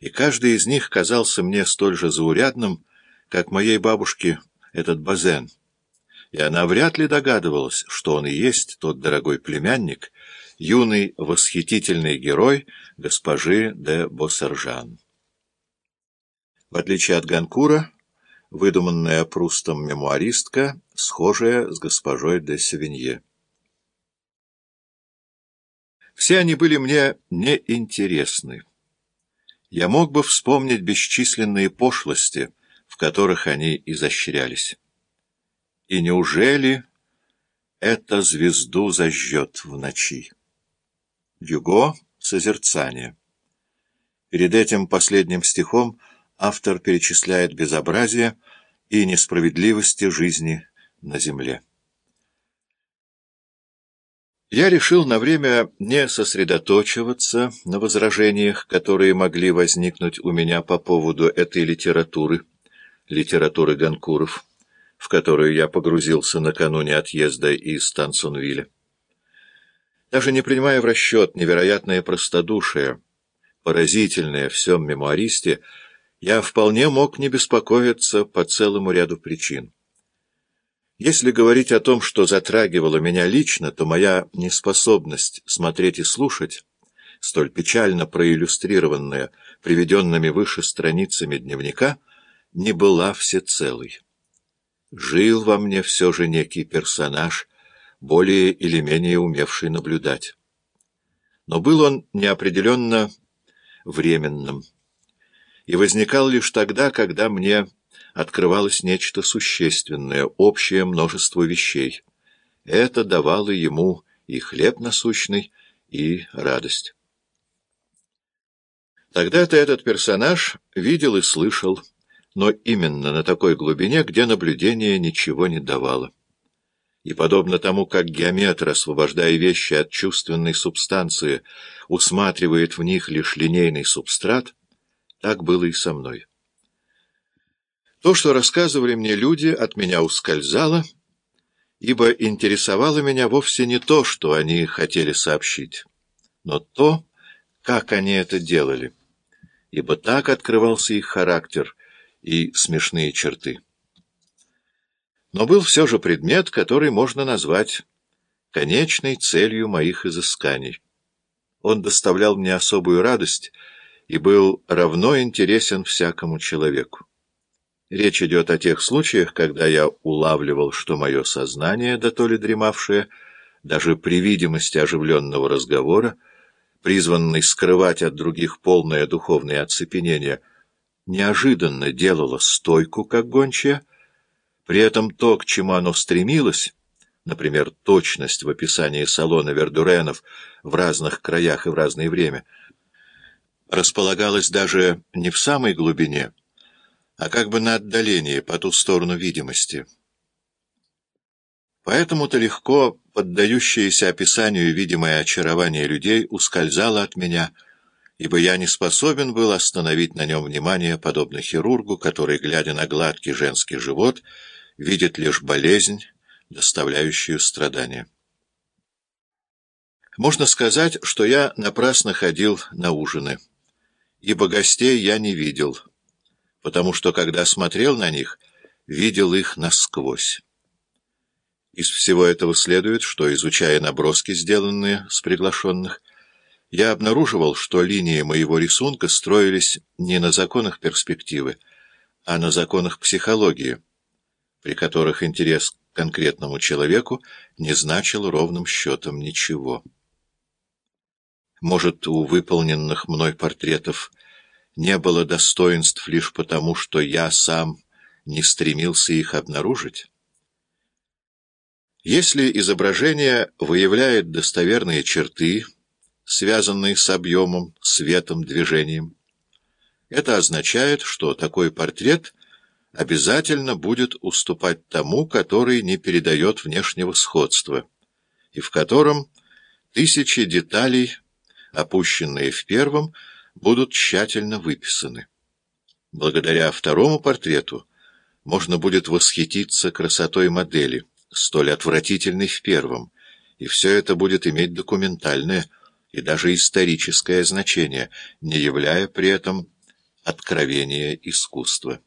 и каждый из них казался мне столь же заурядным, как моей бабушке этот базен. И она вряд ли догадывалась, что он и есть тот дорогой племянник, юный восхитительный герой госпожи де Боссержан. В отличие от Ганкура, выдуманная Прустом мемуаристка, схожая с госпожой де Севинье. Все они были мне неинтересны. Я мог бы вспомнить бесчисленные пошлости, в которых они изощрялись. И неужели эта звезду зажжет в ночи? Юго — созерцание. Перед этим последним стихом автор перечисляет безобразие и несправедливости жизни на земле. Я решил на время не сосредоточиваться на возражениях, которые могли возникнуть у меня по поводу этой литературы, литературы Ганкуров, в которую я погрузился накануне отъезда из Тансонвилля. Даже не принимая в расчет невероятное простодушие, поразительное в всем мемуаристе, я вполне мог не беспокоиться по целому ряду причин. Если говорить о том, что затрагивало меня лично, то моя неспособность смотреть и слушать, столь печально проиллюстрированная приведенными выше страницами дневника, не была всецелой. Жил во мне все же некий персонаж, более или менее умевший наблюдать. Но был он неопределенно временным, и возникал лишь тогда, когда мне открывалось нечто существенное, общее множество вещей. Это давало ему и хлеб насущный, и радость. Тогда-то этот персонаж видел и слышал, но именно на такой глубине, где наблюдение ничего не давало. И подобно тому, как геометр, освобождая вещи от чувственной субстанции, усматривает в них лишь линейный субстрат, так было и со мной. То, что рассказывали мне люди, от меня ускользало, ибо интересовало меня вовсе не то, что они хотели сообщить, но то, как они это делали, ибо так открывался их характер и смешные черты. Но был все же предмет, который можно назвать конечной целью моих изысканий. Он доставлял мне особую радость и был равно интересен всякому человеку. Речь идет о тех случаях, когда я улавливал, что мое сознание, да то ли дремавшее, даже при видимости оживленного разговора, призванный скрывать от других полное духовное оцепенение, неожиданно делало стойку, как гончая, при этом то, к чему оно стремилось, например, точность в описании салона Вердуренов в разных краях и в разное время, располагалось даже не в самой глубине, а как бы на отдалении, по ту сторону видимости. Поэтому-то легко поддающееся описанию видимое очарование людей ускользало от меня, ибо я не способен был остановить на нем внимание, подобно хирургу, который, глядя на гладкий женский живот, видит лишь болезнь, доставляющую страдания. Можно сказать, что я напрасно ходил на ужины, ибо гостей я не видел, потому что, когда смотрел на них, видел их насквозь. Из всего этого следует, что, изучая наброски, сделанные с приглашенных, я обнаруживал, что линии моего рисунка строились не на законах перспективы, а на законах психологии, при которых интерес к конкретному человеку не значил ровным счетом ничего. Может, у выполненных мной портретов не было достоинств лишь потому, что я сам не стремился их обнаружить? Если изображение выявляет достоверные черты, связанные с объемом, светом, движением, это означает, что такой портрет обязательно будет уступать тому, который не передает внешнего сходства, и в котором тысячи деталей, опущенные в первом, будут тщательно выписаны. Благодаря второму портрету можно будет восхититься красотой модели, столь отвратительной в первом, и все это будет иметь документальное и даже историческое значение, не являя при этом откровение искусства.